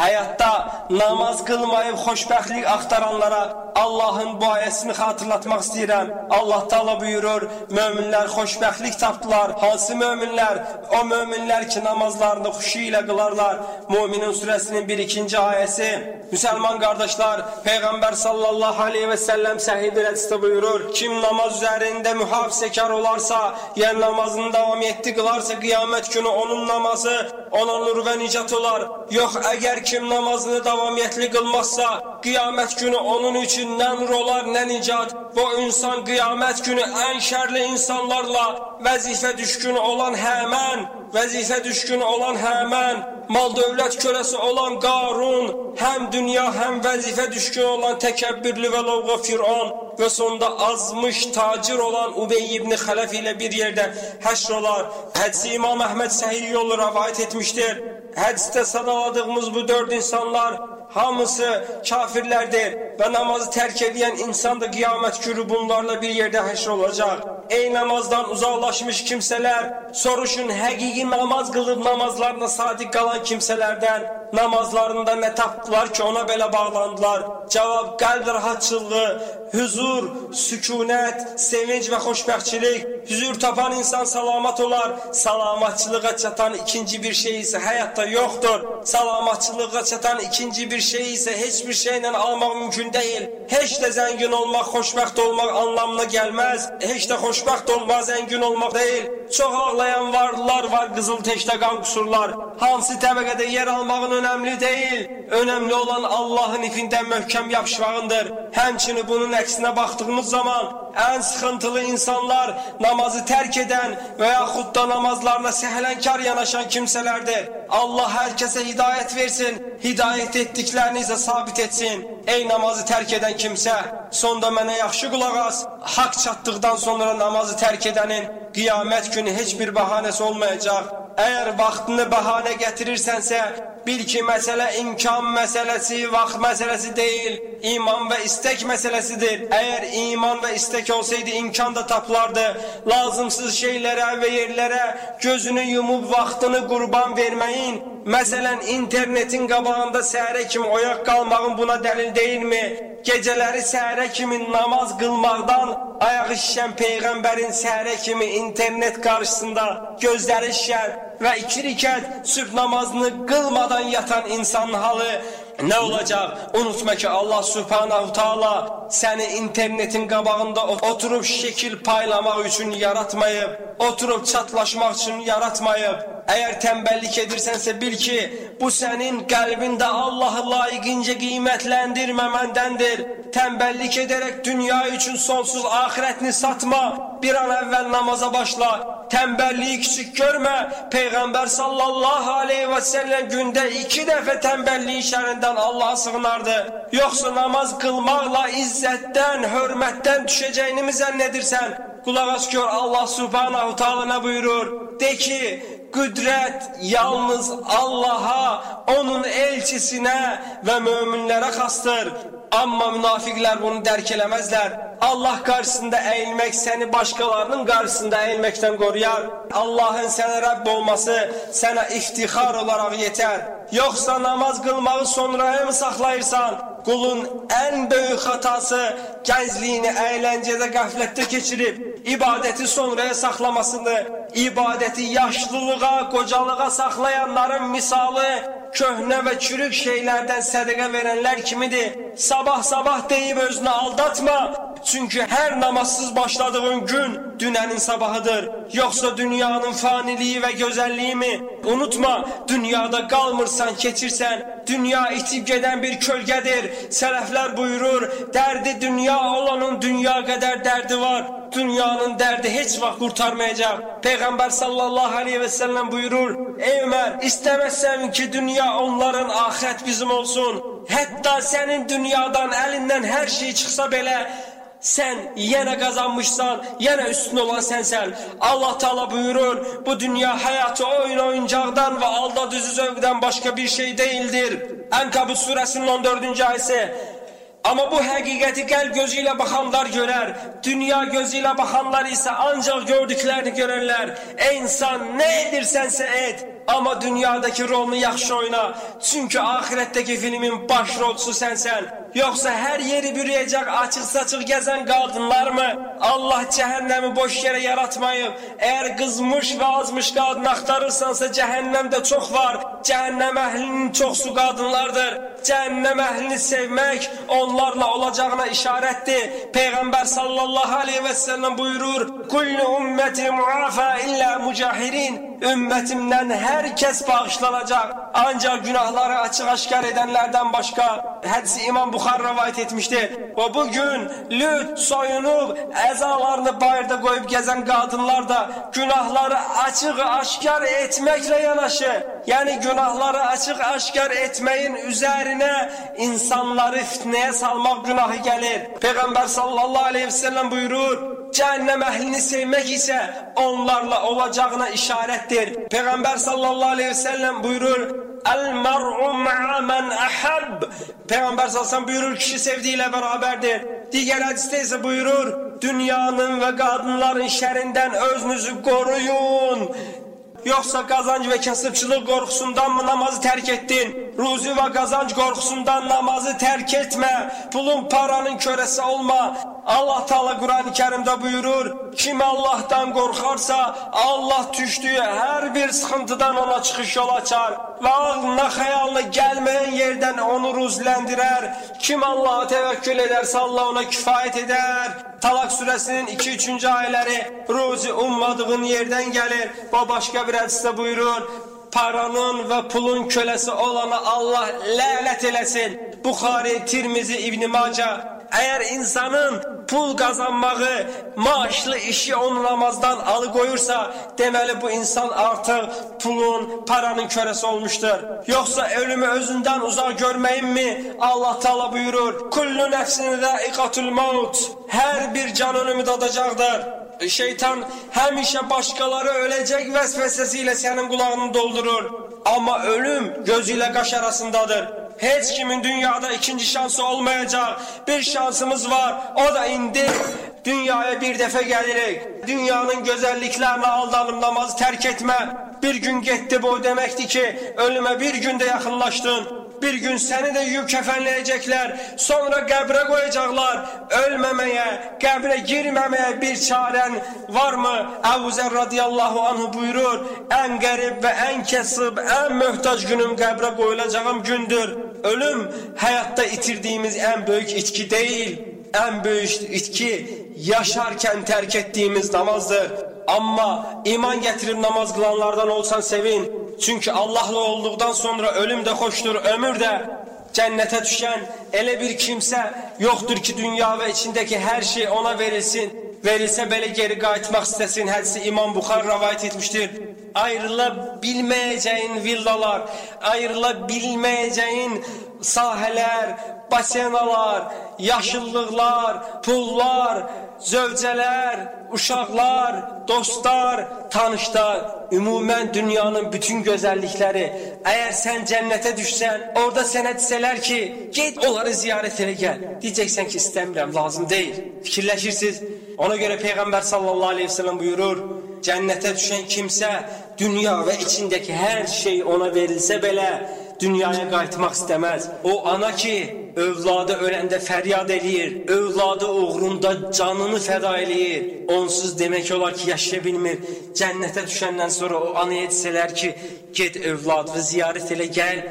Hayatta namaz kılmayıp xoşbəxtlik axtaranlara Allahın bu ayəsini xatırlatmaq istəyirəm. Allah Taala buyurur: "Möminlər xoşbəxtlik tapdılar." Hansı möminlər? O möminlər ki, namazlarını xuşu ilə qılarlar. Möminin surəsinin 1-2-ci ayəsi. Müsəlman qardaşlar, Peyğəmbər sallallahu aleyhi və səlləm səhih bir hədisdə buyurur: "Kim namaz üzərində mühafizəkar olarsa, yəni namazını davam etdi qılarsa, qiyamət günü onun namazı ona nur və nicat olar. Yox, əgər kim namazını davamiyyətli qılmazsa, qiyamət günü onun üçün nə nur olar, nə nicat. Bu insan qiyamət günü ən şərli insanlarla vəzifə düşkün olan həmən, vəzifə düşkün olan həmən, mal dövlət körəsi olan Qarun, həm dünya, həm vəzifə düşkün olan təkəbbürlü və lovğa Firon və sonda azmış tacir olan Ubey ibn Xələf ilə bir yerdə həşr olar. Hədsi İmam Əhməd səhih yolu rəvayət etmişdir. Hədisdə sadaladığımız bu dörd insanlar hamısı kafirlerdir ve namazı terk edən insan da kıyamet günü bunlarla bir yerde həşr olacak. Ey namazdan uzaklaşmış kimseler, soruşun həqiqi namaz kılıp namazlarına sadik kalan kimselerden, namazlarında ne taptılar ki ona belə bağlandılar? Cevap qəlb rahatçılığı, huzur, sükunet, sevinç ve xoşbəxtçilik. Huzur tapan insan salamat olar. Salamatçılığa çatan ikinci bir şey ise hayatta yoktur. Salamatçılığa çatan ikinci bir şey ise hiçbir şeyle almak mümkün değil. Hiç de zengin olmak, xoşbəxt olmak anlamına gelmez. Hiç de xoşbəxt olmak zengin olmak değil. Çok ağlayan varlılar var kızıl teşte kan kusurlar. Hansı təbəqədə yer almağın önemli değil. Önemli olan Allah'ın ifinden möhkəm yapışmağındır. Həmçinin bunun əksinə baxdığımız zaman ən sıxıntılı insanlar namazı terk eden və yaxud da namazlarına səhlənkar yanaşan kimselerdir. Allah herkese hidayet versin. Hidayet etdiklərini isə sabit etsin. Ey namazı terk eden kimse, sonda mənə yaxşı qulaq as. Hak çatdıqdan sonra namazı terk edenin qiyamət günü heç bir bahanəsi olmayacaq. Əgər vaxtını bəhanə gətirirsənsə, bil ki, məsələ imkan məsələsi, vaxt məsələsi deyil, iman və istək məsələsidir. Əgər iman və istək olsaydı, imkan da tapılardı. Lazımsız şeylərə və yerlərə gözünü yumub vaxtını qurban verməyin. Məsələn, internetin qabağında səhərə kimi oyaq qalmağın buna dəlil deyilmi? Gecələri səhərə kimi namaz qılmaqdan ayağı şişən Peyğəmbərin səhərə kimi internet qarşısında gözləri şişən və iki rikət sübh namazını qılmadan yatan insanın halı ne olacak? Unutma ki Allah subhanahu taala seni internetin qabağında oturup şekil paylamak için yaratmayıp, oturup çatlaşmak için yaratmayıp, eğer tembellik edirsense bil ki bu senin kalbinde Allah'ı layıkınca kıymetlendirmemendendir. Tembellik ederek dünya için sonsuz ahiretini satma. Bir an evvel namaza başla. Tembelliği küçük görme. Peygamber sallallahu aleyhi ve sellem günde iki defa tembelliğin şerrinden Allah'a sığınardı. Yoksa namaz kılmakla izzetten, hürmetten düşeceğini mi zannedirsen? Kulak gör Allah subhanahu ta'ala ne buyurur? De ki Kudret yalnız Allah'a, onun elçisine ve müminlere kastır. Ama münafikler bunu derk elemezler. Allah karşısında eğilmek seni başkalarının karşısında eğilmekten koruyar. Allah'ın sana Rabb olması sana iftihar olarak yeter. Yoksa namaz kılmağı sonraya mı saklayırsan? Kulun en büyük hatası gençliğini eğlencede gaflette geçirip ibadeti sonraya saklamasını, ibadeti yaşlılığa, kocalığa saklayanların misalı köhne ve çürük şeylerden sadaka verenler kimidir? Sabah sabah deyip özünü aldatma. Çünkü her namazsız başladığın gün dünenin sabahıdır. Yoksa dünyanın faniliği ve güzelliği mi? Unutma dünyada kalmırsan keçirsen dünya itip giden bir kölgedir. Selefler buyurur derdi dünya olanın dünya kadar derdi var. Dünyanın derdi hiç vaxt kurtarmayacak. Peygamber sallallahu aleyhi ve sellem buyurur Ey Ömer istemezsen ki dünya onların ahiret bizim olsun. Hatta senin dünyadan elinden her şey çıksa belə sen yine kazanmışsan, yine üstün olan sensen. Allah Teala buyurur, bu dünya hayatı oyun oyuncaktan ve aldatıcı zevkten başka bir şey değildir. Enkabut suresinin 14. ayeti. Ama bu hakikati gel gözüyle bakanlar görer. Dünya gözüyle bakanlar ise ancak gördüklerini görürler. Ey insan ne edirsense et. Amma dünyadakı rolunu yaxşı oyna. Çünki axirətdəki filmin başrolçusu sənsən. Yoxsa hər yeri bürüyəcək açıq-saçıq gəzən qadınlar mı? Allah cəhənnəmi boş yerə yaratmayıb. Əgər qızmış və azmış qadın axtarırsansa cəhənnəmdə çox var. Cəhənnəm əhlinin çoxsu qadınlardır. Cəhənnəm əhlini sevmək onlarla olacağına işarətdir. Peyğəmbər sallallahu aleyhi və səlləm buyurur: "Kullu ümmeti muafa illa mucahirin." Ümmətimdən hər kəs bağışlanacaq. Ancaq günahları açıq-aşkar edənlərdən başqa. Hədisi İmam Buxar rivayet etmişdir. Və bu lüt soyunub əzalarını bayırda qoyub gəzən qadınlar da günahları açıq-aşkar etməklə yanaşı, yəni günahları açıq-aşkar etməyin üzərinə insanları fitnəyə salmaq günahı gəlir. Peyğəmbər sallallahu aleyhi və səlləm buyurur: Cəhənnəm əhlini sevmək isə onlarla olacağına işarətdir. Peyğəmbər sallallahu aleyhi və səlləm buyurur: El-mer'u ma'a men ahab. Peygamber sallallahu buyurur kişi sevdiğiyle beraberdir. Diğer hadiste ise buyurur dünyanın ve kadınların şerinden özünüzü koruyun. Yoksa kazanç ve kasıpçılık korkusundan mı namazı terk ettin? Ruzi ve kazanç korkusundan namazı terk etme. Pulun paranın köresi olma. Allah Teala Kur'an-ı Kerim'de buyurur. Kim Allah'tan korkarsa Allah düştüğü her bir sıkıntıdan ona çıkış yol açar. Ve aklına hayalına gelmeyen yerden onu ruzlendirer. Kim Allah'a tevekkül ederse Allah ona kifayet eder. Talak suresinin 2-3. ayetleri ruzi ummadığın yerden gelir. Ve başka bir hadiste buyurur paranın ve pulun kölesi olana Allah lanet eləsin. Buxari, Tirmizi, İbn Maca eğer insanın pul kazanmağı, maaşlı işi onu namazdan alıkoyursa demeli bu insan artık pulun, paranın kölesi olmuştur. Yoksa ölümü özünden uzak görmeyin mi? Allah Teala buyurur. Kullu nefsin zâikatul maut. Her bir can ölümü tadacaktır. Şeytan hemişe başkaları ölecek vesvesesiyle senin kulağını doldurur. Ama ölüm gözüyle kaş arasındadır. Hiç kimin dünyada ikinci şansı olmayacak. Bir şansımız var. O da indi. Dünyaya bir defa gelirik. Dünyanın güzelliklerine aldanıp namazı terk etme. Bir gün gitti bu demekti ki ölüme bir günde yakınlaştın. Bir gün seni de yük kefenleyecekler. Sonra qəbrə koyacaklar. Ölmemeye, qəbrə girmemeye bir çaren var mı? Ebu Zer radiyallahu anhu buyurur. En garip ve en kesib, en mühtaç günüm qəbrə koyulacağım gündür. Ölüm hayatta itirdiğimiz en büyük itki değil. En büyük itki yaşarken terk ettiğimiz namazdır. Ama iman getirip namaz kılanlardan olsan sevin. Çünkü Allah'la olduktan sonra ölüm de hoştur, ömür de. Cennete düşen ele bir kimse yoktur ki dünya ve içindeki her şey ona verilsin. Verilse belə geri qayıtmaq istəsin. Hədisi İmam Buxar rəvayət etmişdir. Ayrıla bilməyəcəyin villalar, ayrıla bilməyəcəyin sahələr, basenalar, yaşıllıqlar, pullar, zövcələr, uşaqlar, dostlar, tanışlar, ümumən dünyanın bütün gözəllikləri. Əgər sən cənnətə düşsən, orada sənə desələr ki, get onları ziyarət elə gəl. Deyəcəksən ki, istəmirəm, lazım deyil. Fikirləşirsiniz. Ona görə Peyğəmbər sallallahu aleyhi ve sellem buyurur, cənnətə düşən kimsə dünya və içindəki hər şey ona verilsə belə, dünyaya qayıtmaq istəməz. O ana ki, övladı öləndə fəryad eləyir, övladı uğrunda canını fəda eləyir. Onsuz demək olar ki, yaşaya bilmir. Cənnətə düşəndən sonra o anaya desələr ki, get övladını ziyarət elə gəl,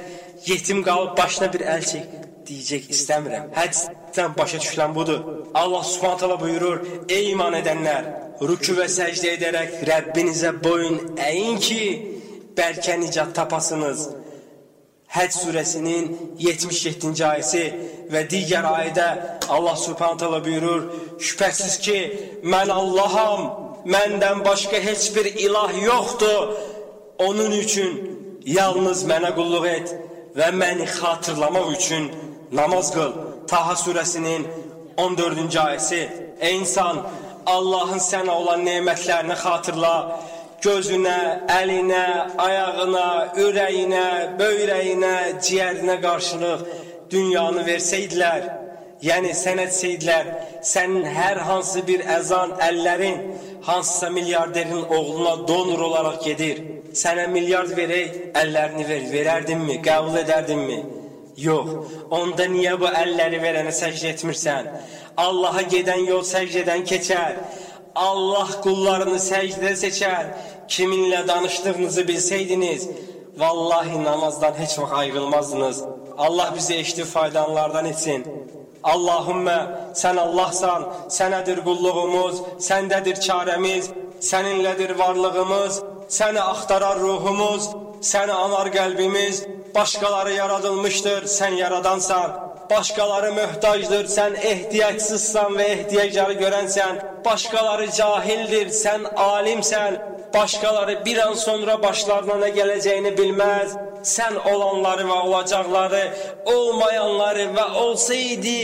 yetim qalıb başına bir əl çək deyəcək istəmirəm. Hədisdən başa düşülən budur. Allah Subhanahu buyurur: "Ey iman edənlər, rükû və səcdə edərək Rəbbinizə boyun əyin ki, bəlkə nicat tapasınız." Həc surəsinin 77-ci ayəsi və digər ayədə Allah Subhanahu taala buyurur: "Şübhəsiz ki, mən Allaham, məndən başqa heç bir ilah yoxdur. Onun üçün yalnız mənə qulluq et və məni xatırlamaq üçün namaz qıl. Taha surəsinin 14-cü ayəsi. Ey insan, Allahın sənə olan nemətlərini xatırla gözünə, əlinə, ayağına, ürəyinə, böyrəyinə, ciyərinə qarşılıq dünyanı versəydilər, yəni sənə desəydilər, sənin hər hansı bir əzan əllərin, hansısa milyarderin oğluna donor olarak gedir. Sənə milyard verək, əllərini ver, verərdinmi, qəbul edərdinmi? Yox. Onda niyə bu əlləri verənə səcdə etmirsən? Allaha gedən yol səcdədən keçər. Allah qullarını səcdə seçər. Kiminlə danışdığınızı bilsəydiniz, vallahi namazdan heç vaxt ayrılmazdınız. Allah bizi eşitib faydalanlardan etsin. Allahümme sen Allahsan, sənədir qulluğumuz, səndədir çarəmiz, səninlədir varlığımız, səni axtarar ruhumuz, səni anar qəlbimiz, başqaları yaradılmışdır, sən yaradansan, başqaları möhtacdır, sən ehtiyacsızsan və ehtiyaçları görənsən, başqaları cahildir, sən alimsən, başqaları bir an sonra başlarına nə gələcəyini bilməz. Sən olanları və olacaqları, olmayanları və olsaydı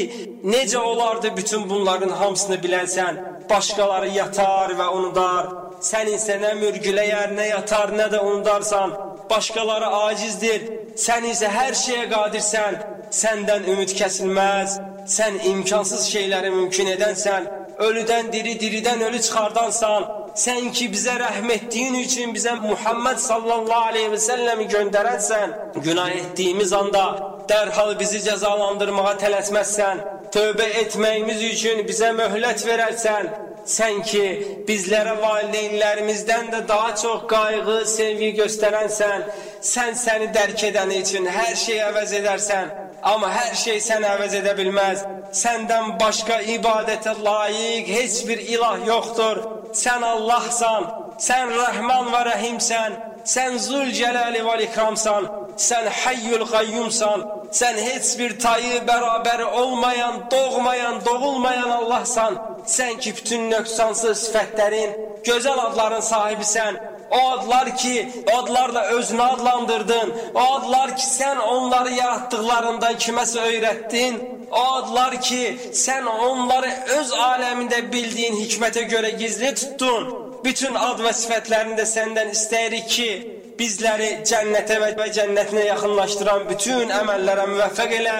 necə olardı bütün bunların hamısını bilənsən. Başqaları yatar və unudar. Sən isə nə mürgüləyər, nə yatar, nə də unudarsan. Başqaları acizdir. Sən isə hər şeyə qadirsən. Səndən ümid kəsilməz. Sən imkansız şeyləri mümkün edənsən. Ölüdən diri, diridən ölü çıxardansan. Sən ki bizə rəhm etdiyin üçün bizə Muhammed sallallahu aleyhi və səlləmi göndərənsən, günah etdiyimiz anda dərhal bizi cəzalandırmağa tələsməzsən, tövbə etməyimiz üçün bizə möhlət verərsən, sən ki bizlərə valideynlərimizdən də daha çox qayğı, sevgi göstərənsən, sən səni dərk edəni üçün hər şeyi əvəz edərsən, amma hər şey səni əvəz edə bilməz. Səndən başqa ibadətə layiq heç bir ilah yoxdur. Sən Allahsan, sən Rəhman və Rəhimsən, sən Zul Cəlali və İkramsan, sən Hayyul Qayyumsan, sən heç bir tayı bərabəri olmayan, doğmayan, doğulmayan Allahsan, sən ki bütün nöqsansız sifətlərin, gözəl adların sahibisən, o adlar ki, adlarla özünü adlandırdın, o adlar ki sen onları yarattıklarından kiməsə öyrətdin, o adlar ki sen onları öz aleminde bildiğin hikmete göre gizli tuttun. Bütün ad və sifətlərini də səndən istəyirik ki, bizləri cənnətə və, cənnətinə yaxınlaşdıran bütün əməllərə müvəffəq elə,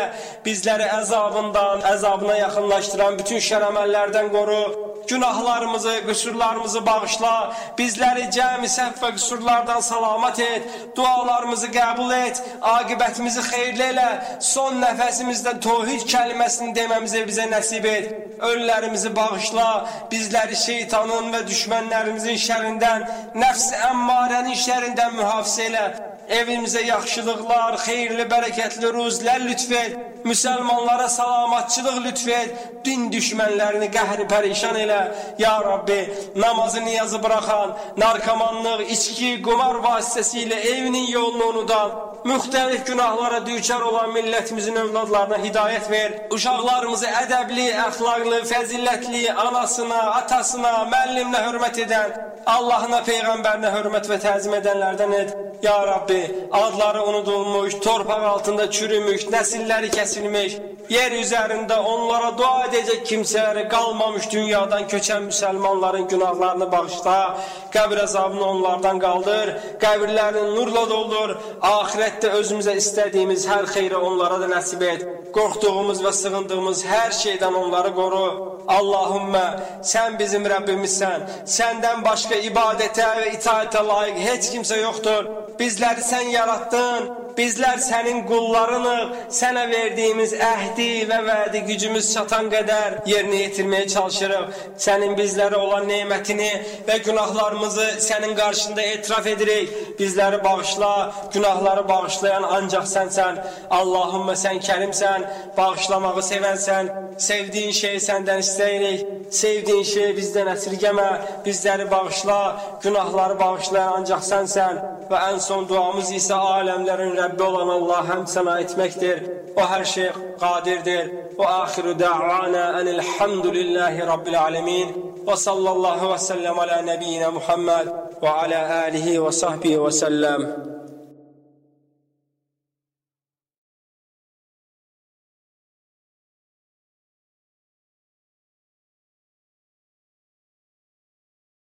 bizləri əzabından, əzabına yaxınlaşdıran bütün şər əməllərdən qoru, günahlarımızı, qüsurlarımızı bağışla, bizləri cəmi səhv və qüsurlardan salamat et, dualarımızı qəbul et, aqibətimizi xeyirli elə, son nəfəsimizdə tohid kəlməsini deməmizi bizə nəsib et, ölülərimizi bağışla, bizləri şeytanın və düşmənlərimizin şərindən, nəfs əmmarənin şərindən mühafizə elə, evimizə yaxşılıqlar, xeyirli, bərəkətli ruzlər lütf et, müsəlmanlara salamatçılıq lütf et, din düşmənlərini qəhri pərişan elə, Ya Rabbi, namazı niyazı buraxan, narkomanlıq, içki, qumar vasitəsilə evinin yolunu unudan, müxtəlif günahlara düçar olan millətimizin övladlarına hidayət ver, uşaqlarımızı ədəbli, əxlaqlı, fəzillətli, anasına, atasına, müəlliminə hörmət edən, Allahına, Peyğəmbərinə hörmət və təzim edənlərdən et. Ya Rabbi, adları unudulmuş, torpaq altında çürümüş, nəsilləri kəsilmiş, yer üzərində onlara dua edəcək kimsələri qalmamış dünyadan köçən müsəlmanların günahlarını bağışla, qəbir əzabını onlardan qaldır, qəbirlərini nurla doldur, ahirətdə özümüzə istədiyimiz hər xeyri onlara da nəsib et, qorxduğumuz və sığındığımız hər şeydən onları qoru. Allahümmə, sən bizim Rəbbimizsən, səndən başqa ibadətə və itaətə layiq heç kimsə yoxdur. Bizləri sən yaratdın, bizlər sənin qullarınıq, sənə verdiyimiz əhdi və vədi gücümüz çatan qədər yerinə yetirməyə çalışırıq. Sənin bizlərə olan nemətini və günahlarımızı sənin qarşında etiraf edirik. Bizləri bağışla, günahları bağışlayan ancaq sənsən. Allahümmə sən kərimsən, bağışlamağı sevənsən, sevdiyin şeyi səndən istəyirik. Sevdiyin şeyi bizdən əsirgəmə, bizləri bağışla, günahları bağışlayan ancaq sənsən və ən son duamız isə aləmlərin Rəbbi olan Allah həmd sənə etməkdir. O hər şey qadirdir. Və axiru da'vana enilhamdülillahi Rabbil alemin. Və sallallahu və səlləm alə nəbiyyina Muhammed və alə alihi və sahbihi və səlləm.